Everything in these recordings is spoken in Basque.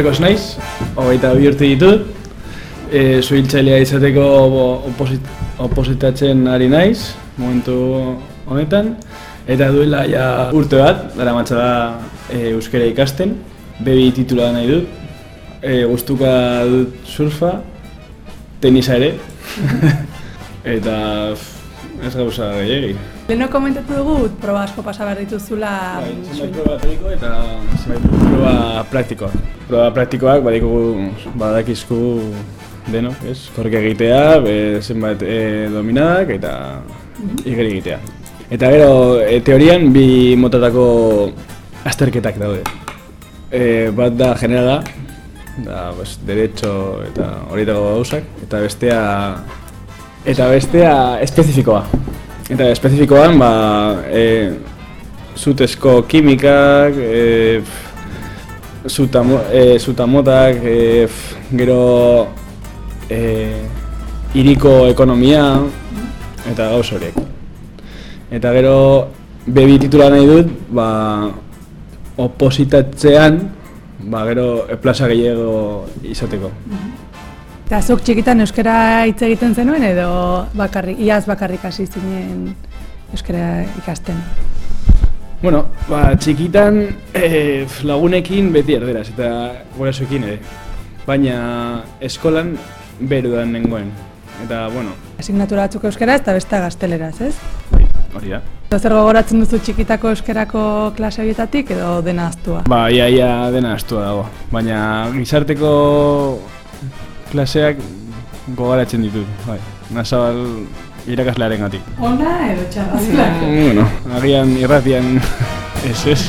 Marcos naiz, hogeita bi urte ditut. E, Zuhiltzailea izateko oposit, opositatzen ari naiz, momentu honetan. Eta duela ja urte bat, dara matza da e, euskara ikasten. Bebi titula nahi dut. E, guztuka dut surfa, tenisa ere. Eta ez gauza gehiagin. Leno komentatu dugu, proba asko pasa behar dituzula... Bai, zenbait proba teoriko eta zenbait proba praktikoak. Proba praktikoak badikugu, badakizku denok, ez? Korrika egitea, be, zenbait e, dominadak eta igeri egitea. Eta gero, e, teorian bi motatako azterketak daude. E, bat da generala, da, pues, derecho eta horietako gauzak, eta bestea eta bestea espezifikoa. Eta espezifikoan, ba, e, zutezko kimikak, e, e, zutamotak, e, gero e, iriko ekonomia, eta gauz horiek. Eta gero, bebi titula nahi dut, ba, opositatzean, ba, gero, e, plaza gehiago izateko. Eta zuk txikitan euskara hitz egiten zenuen edo bakarrik, iaz bakarrik hasi zinen euskara ikasten? Bueno, ba, txikitan e, lagunekin beti erderaz eta gurasoekin ere. Baina eskolan berudan nengoen. Eta, bueno... Asignatura batzuk euskaraz eta beste gazteleraz, ez? Bai, hori da. Zer gogoratzen duzu txikitako euskerako klase horietatik edo dena aztua? Ba, ia, ia dena aztua dago. Baina gizarteko klaseak gogaratzen ditut, bai. Nazabal irakaslearen gatik. Ona edo txarra? bueno, agian irratian ez ez.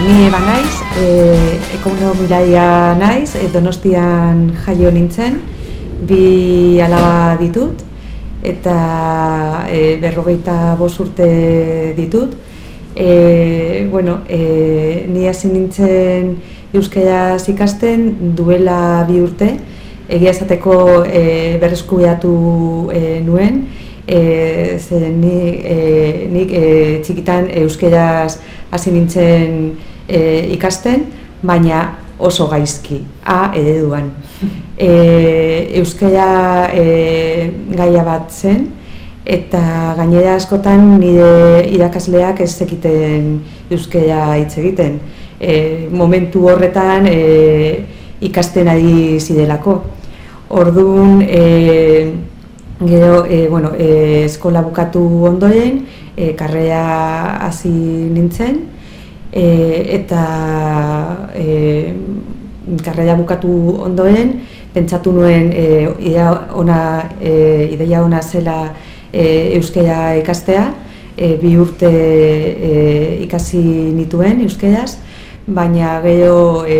Ni eba naiz, e, ekonomilaia naiz, e, donostian jaio nintzen, bi alaba ditut, eta e, berrogeita bos urte ditut, E, bueno, e, ni hasi nintzen euskaraz ikasten duela bi urte, egia esateko e, berreskubiatu e, nuen, e, ze ni, e, nik e, txikitan euskaraz hasi nintzen e, ikasten, baina oso gaizki, A ereduan. E, euskara e, gaia bat zen, eta gainera askotan nire irakasleak ez zekiten euskera hitz egiten. E, momentu horretan e, ikasten ari zidelako. Orduan, e, gero, e, bueno, e, eskola bukatu ondoren, e, karrea hasi nintzen, e, eta e, karrea bukatu ondoren, pentsatu nuen e, ideia ona, e, ideia ona zela e, euskera ikastea, e, bi urte e, ikasi nituen euskeraz, baina gehiago e,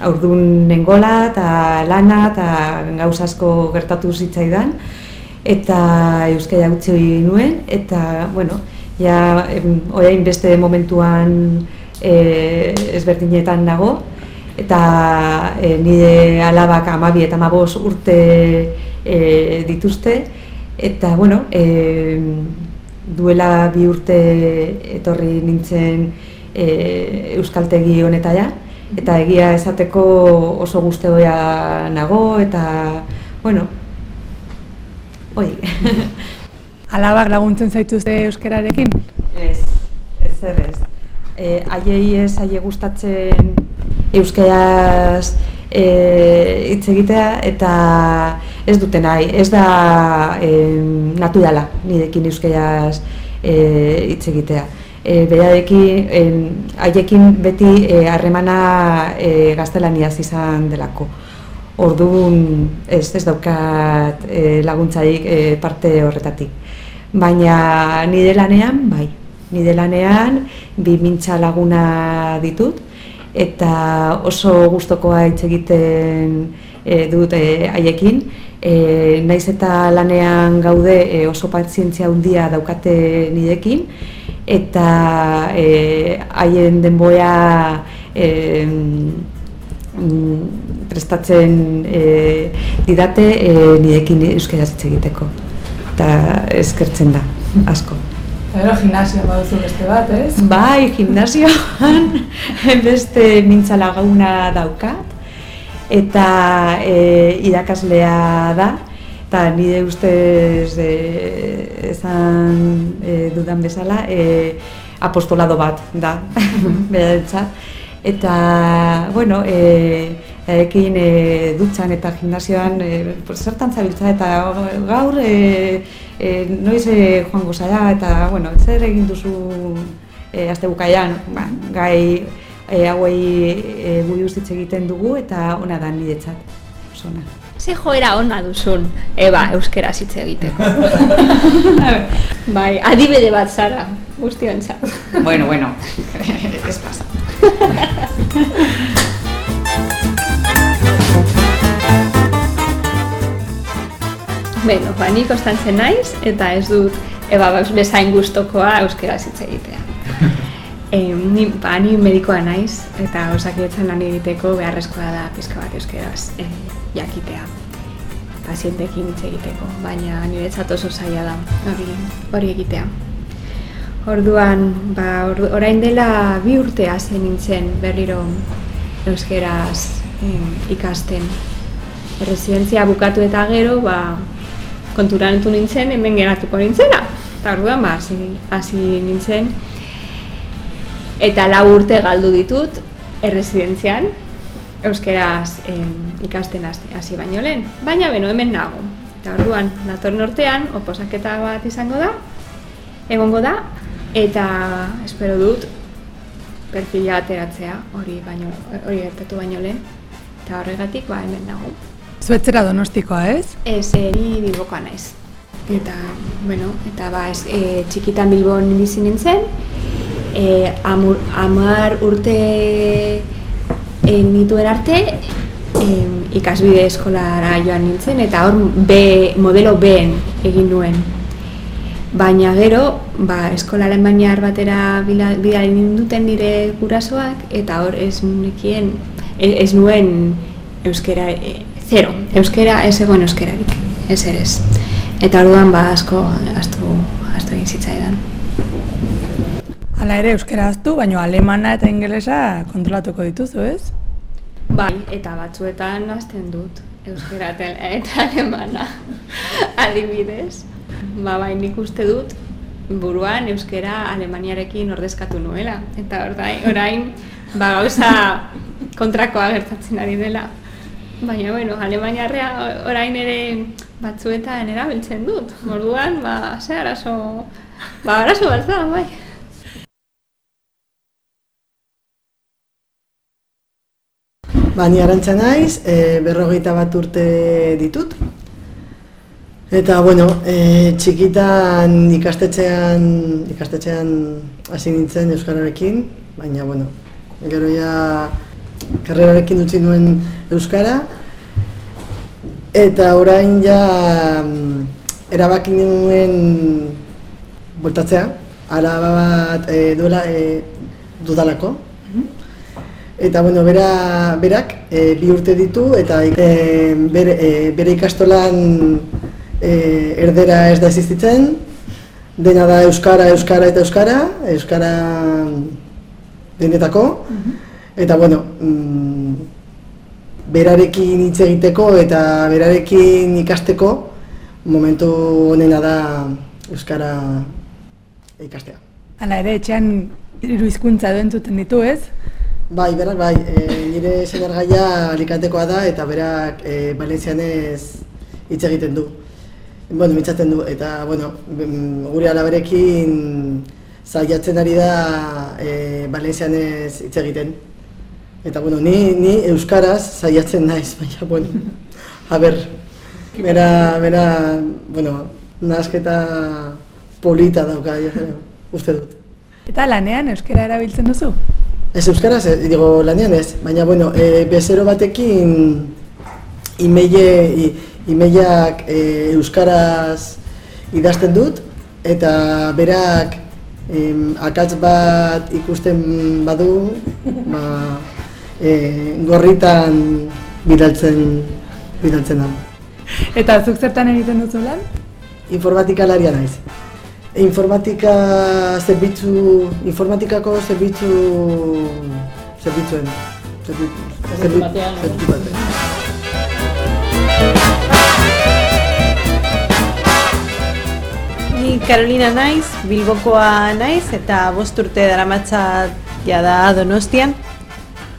aurdun nengola eta lana eta gauz asko gertatu zitzaidan, eta euskera utzi nuen, eta, bueno, ja, orain beste momentuan e, ezberdinetan nago, eta e, nire alabak amabi eta amabos urte e, dituzte, Eta, bueno, e, duela bi urte etorri nintzen e, euskaltegi honetara, eta egia esateko oso guztegoia nago, eta, bueno, oi. Alabak laguntzen zaituzte euskararekin? Ez, ez zer ez. E, aiei ez aie gustatzen euskaraz e, hitz egitea eta ez dute nahi, ez da e, naturala nirekin euskaraz e, hitz egitea. E, Berarekin, haiekin beti e, harremana e, gaztelaniaz izan delako. Orduan ez, ez daukat e, laguntzarik e, parte horretatik. Baina nire lanean, bai, nire lanean bi mintza laguna ditut, eta oso gustokoa hitz egiten e, dut e, haiekin. E, naiz eta lanean gaude oso pazientzia handia daukate nirekin eta haien denboa e, prestatzen e, didate e, nirekin euskaraz hitz egiteko eta eskertzen da. asko. Gero gimnasioa baduzu beste bat, ez? Bai, gimnasioan. Beste mintzala gauna daukat. Eta e, irakaslea da. Eta nire ustez e, esan e, dudan bezala e, apostolado bat da berarentzat eta bueno e, ekin e, dutxan eta gimnasioan e, zertan zabiltza eta gaur e, e, noiz e, joango zara eta bueno, zer egin duzu e, azte bukaian, ba, gai e, hauei e, buri egiten dugu eta ona da niretzat. Zona. Ze joera ona duzun, eba, euskera hitz egiteko. bai, adibide bat zara, guztiontza. bueno, bueno, ez pasa. Beno, ba, nik ostantzen naiz, eta ez dut eba bezain gustokoa euskera hitz egitea. E, ni, ba, ni medikoa naiz, eta osakidetzen lan egiteko beharrezkoa da pizka bat euskeraz e, jakitea pazientekin hitz egiteko, baina niretzat oso zaila da hori, hori egitea. Orduan, ba, orain dela bi urte hazen nintzen berriro euskeraz ikasten. Residentzia bukatu eta gero, ba, konturan nintzen, hemen geratuko nintzena. Eta orduan, ba, hasi nintzen. Eta lau urte galdu ditut, erresidentzian, euskeraz em, ikasten hasi baino lehen. Baina, beno, hemen nago. Eta orduan, nator nortean, oposaketa bat izango da, egongo da, eta espero dut, perfila ateratzea hori baino hori gertatu baino lehen eta horregatik ba hemen nago. Zuetzera donostikoa, ez? Ez, eri bilbokoa naiz. Eta, bueno, eta ba, ez, e, txikitan bilbon bizi nintzen, e, amur, amar urte e, nituen arte, e, ikasbide eskolara joan nintzen, eta hor B, modelo B egin nuen. Baina gero, ba, eskola alemaniar batera bidali ninduten nire gurasoak, eta hor ez nekien, e, ez nuen euskera e, zero, euskera ez egon euskerarik, ez ere ez. Eta orduan ba asko astu astu egin zitzaidan. Hala ere euskera astu, baina alemana eta ingelesa kontrolatuko dituzu, ez? Bai, eta batzuetan hasten dut euskera eta alemana adibidez. Ba, bai, nik uste dut buruan euskera alemaniarekin ordezkatu nuela. Eta orain, orain ba, gauza kontrakoa gertatzen ari dela. Baina, bueno, Alemaniarrea orain ere batzuetan erabiltzen dut. Morduan, ba, ze arazo, ba, arazo bat bai. Ba, ni arantza naiz, e, berrogeita bat urte ditut. Eta, bueno, e, txikitan ikastetxean, ikastetxean hasi nintzen Euskararekin, baina, bueno, gero ja karrerarekin utzi nuen Euskara, eta orain ja mm, erabaki nuen voltatzea, ara bat e, duela e, dudalako. Eta bueno, bera, berak e, bi urte ditu eta e, bere, e, bere ikastolan e, erdera ez da existitzen, dena da euskara, euskara eta euskara, euskara denetako. Eta bueno, mm, berarekin hitz egiteko eta berarekin ikasteko momentu honena da euskara ikastea. Hala ere, etxean hiru hizkuntza duentzuten ditu, ez? Bai, berak bai, e, nire senargaia alikatekoa da eta berak e, valentzianez hitz egiten du. Bueno, mitzaten du eta bueno, gure alaberekin zaiatzen ari da e, valentzianez hitz egiten. Eta, bueno, ni, ni euskaraz saiatzen naiz, baina, bueno, a ber, bera, bera, bueno, nasketa polita dauka, uste dut. Eta lanean euskara erabiltzen duzu? Ez euskaraz, e, digo, lanean ez, baina, bueno, e, bezero batekin imeile, imeileak e, euskaraz idazten dut, eta berak em, akatz bat ikusten badu, ba, e, gorritan bidaltzen bidaltzen da. Eta zuk zertan egiten duzu lan? Informatikaria naiz. informatika zerbitzu, informatikako zerbitzu, zerbitzuen, zerbitzu, zerbitzu zerbitzu batean. Ni Carolina naiz, Bilbokoa naiz eta bost urte daramatzat jada Donostian.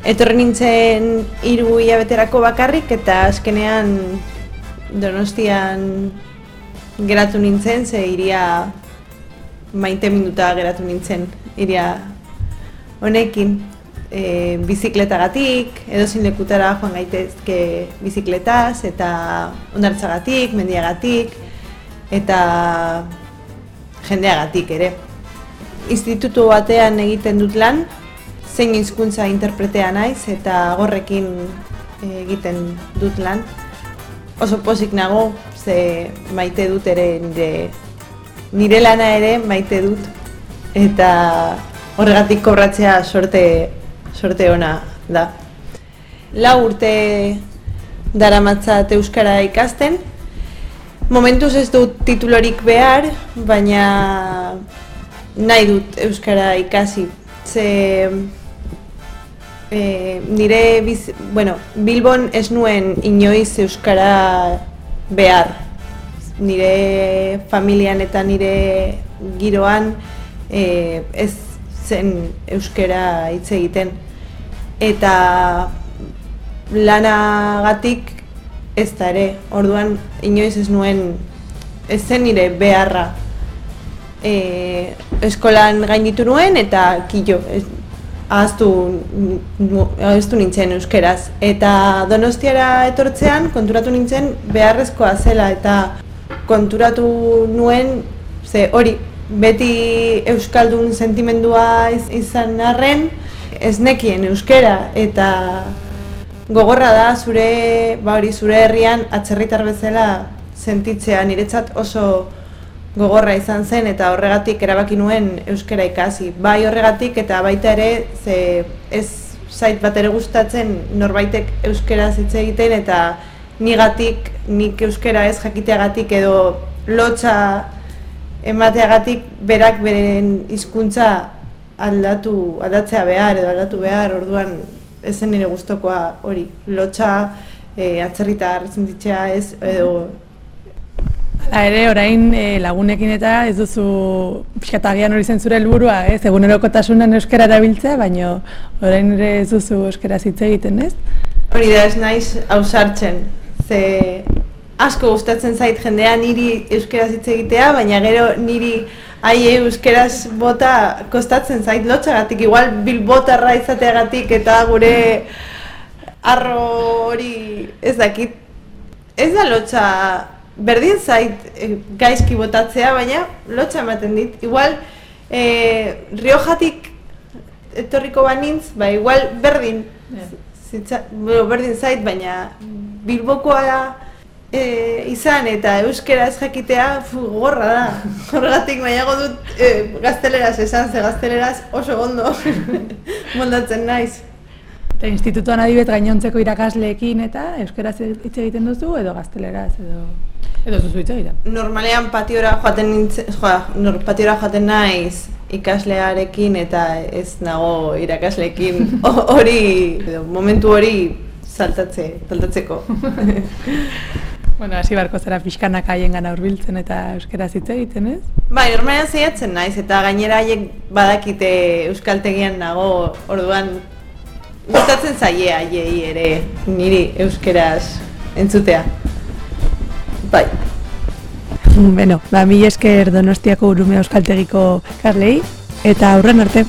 Etorri nintzen hiru hilabeterako bakarrik eta azkenean Donostian geratu nintzen, ze iria maite minuta geratu nintzen iria honekin e, bizikletagatik, edozein lekutara joan gaitezke bizikletaz eta ondartzagatik, mendiagatik eta jendeagatik ere. Institutu batean egiten dut lan, zein hizkuntza interpretea naiz eta gorrekin egiten dut lan. Oso pozik nago, ze maite dut ere nire, nire lana ere maite dut eta horregatik kobratzea sorte, sorte ona da. Lau urte daramatzat euskara ikasten, Momentuz ez dut titulorik behar, baina nahi dut euskara ikasi. Ze e, nire biz, bueno, Bilbon ez nuen inoiz euskara behar. Nire familian eta nire giroan e, ez zen euskara hitz egiten. Eta lanagatik ez da ere, orduan inoiz ez nuen, ez zen nire beharra. E, eskolan gainditu nuen eta kilo, ez, ahaztu, ahaztu nintzen euskeraz. Eta donostiara etortzean konturatu nintzen beharrezkoa zela eta konturatu nuen, ze hori, beti euskaldun sentimendua iz- izan arren, ez nekien euskera eta gogorra da zure, ba hori, zure herrian atzerritar bezala sentitzea niretzat oso gogorra izan zen eta horregatik erabaki nuen euskara ikasi. Bai horregatik eta baita ere ze ez zait bat ere gustatzen norbaitek euskaraz hitz egiten eta nigatik nik euskara ez jakiteagatik edo lotxa emateagatik berak beren hizkuntza aldatu aldatzea behar edo aldatu behar orduan ez zen nire gustokoa hori lotxa e, atzerritar sentitzea ez edo Hala ere, orain eh, lagunekin eta ez duzu pixkatagian hori zen zure helburua, ez? Egunerokotasunan euskara erabiltzea, baina orain ere ez duzu euskaraz hitz egiten, ez? Hori da ez naiz ausartzen, ze asko gustatzen zait jendea niri euskeraz hitz egitea, baina gero niri haie euskeraz bota kostatzen zait lotxagatik, igual bilbotarra izateagatik eta gure arro hori ez dakit. Ez da lotxa, berdin zait eh, gaizki botatzea, baina lotxa ematen dit. Igual eh, Riojatik etorriko banintz, ba igual berdin zitza, bueno, berdin zait, baina Bilbokoa e, izan eta euskera ez jakitea fu, gorra da. Horregatik nahiago dut e, gazteleraz esan, ze gazteleraz oso ondo moldatzen naiz. Eta institutuan adibet gainontzeko irakasleekin eta euskaraz hitz egiten duzu edo gazteleraz edo edo ez duzu hitz egiten. Normalean patiora joaten nintzen, joa, nor, patiora joaten naiz ikaslearekin eta ez nago irakasleekin ho- hori, momentu hori saltatze, saltatzeko. Bueno, hasi barko zara pixkanak haien gana hurbiltzen eta euskaraz hitz egiten, ez? Bai, normalean zeiatzen naiz eta gainera haiek badakite euskaltegian nago, orduan gustatzen zaie haiei ere niri euskeraz entzutea. Bai. Beno, ba, mi esker donostiako urume euskaltegiko karlei eta aurren arte.